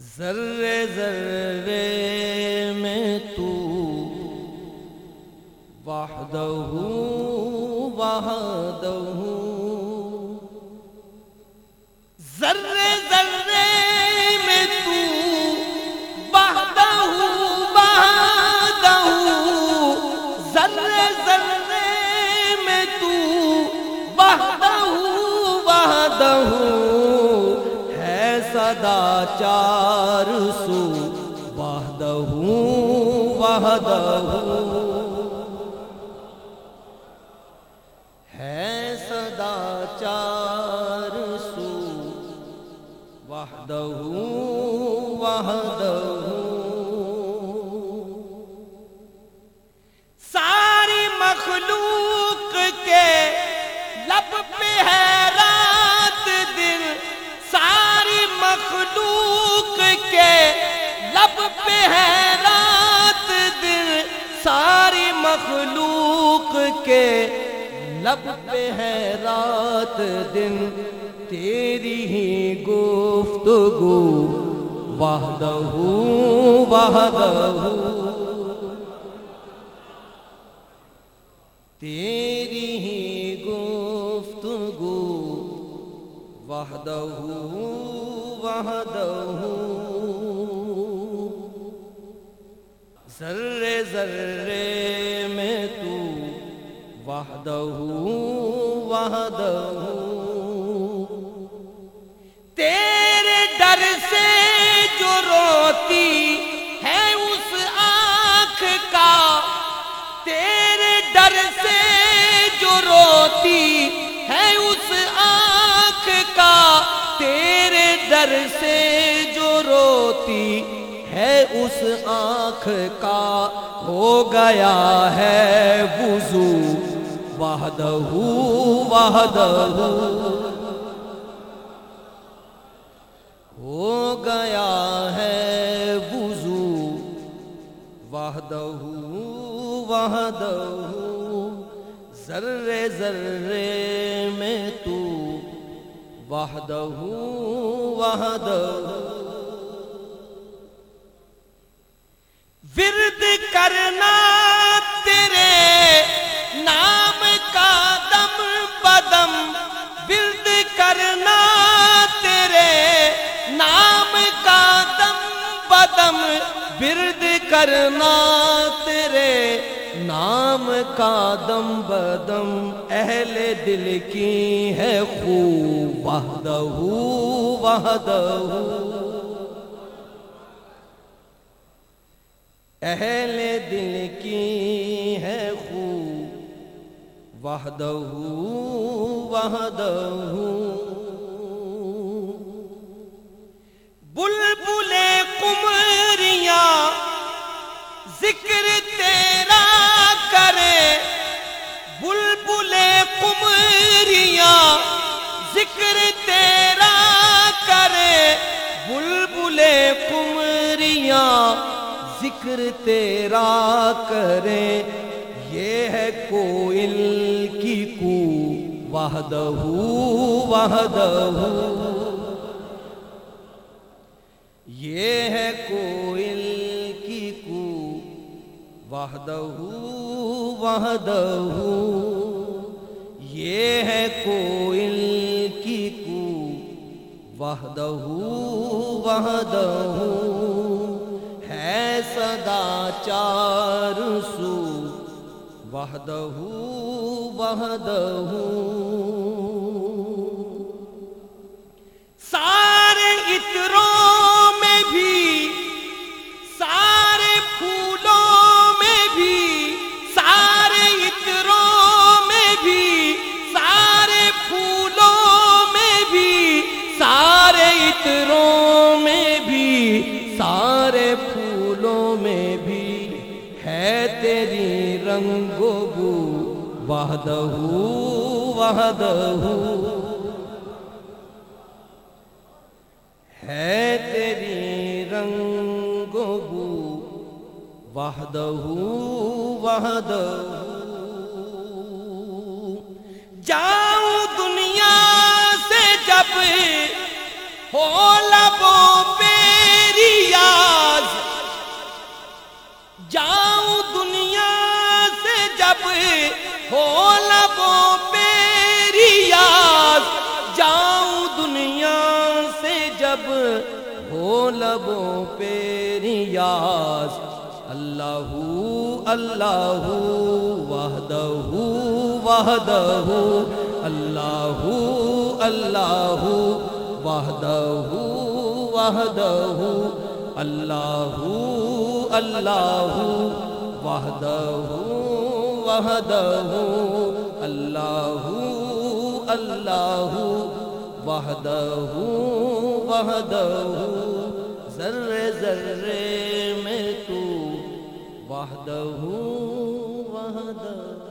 ذرے ذرے میں تو وحدہ وحدہ ہے صدا چار سو وحدہ وحدہ۔ ہے صدا چار سو وحدہ وحدہ۔ ساری مخلوق مخلوق کے لب پہ ہے رات دن، تیری ہی گفتگو وحدہ وحدہ تیری ہی گفتگو وحدہ وحدہ ذرے ذرے وحدہ وحدہ تیرے ڈر سے جو روتی ہے اس آنکھ کا، تیرے ڈر سے جو روتی ہے اس آنکھ کا، تیرے ڈر سے جو روتی ہے اس آنکھ کا، ہو گیا ہے وضو۔ وحدہ وحدہ ہو گیا ہے وضو وحدہ وحدہ ذرے ذرے میں تو وحدہ وحدہ ورد کرنا ورد کرنا تیرے نام کا دم بدم اہل دل کی ہے خوب وحدہ وحدہ۔ اہل دل کی ہے خوب وحدہ وحدہ۔ ذکر تیرا کرے بلبل کمریاں ذکر تیرا کرے بلبل کمریاں ذکر تیرا کرے۔ یہ ہے کوئل کی کو، وحدہ وحدہ۔ یہ ہے کوئل وحدہ وحدہ یہ ہے کوئل کی کو۔ وحدہ وحدہ ہے صدا چار سو۔ وحدہ وحدہ تیری رنگ و ہے تیری رنگ بو وحدہ وحدہ جاؤں دنیا سے جب ہو لبوں ہو لبوں پہ ریاض۔ جاؤں دنیا سے جب ہو لبوں پیری ریاض۔ اللہ اللہ وحدہ وحدہ اللہ اللہ وحدہ وحدہ اللہ اللہ وحدہ وحدہ اللہ اللہ وحدہ وحدہ ذرے ذرے میں تو وحدہ وحدہ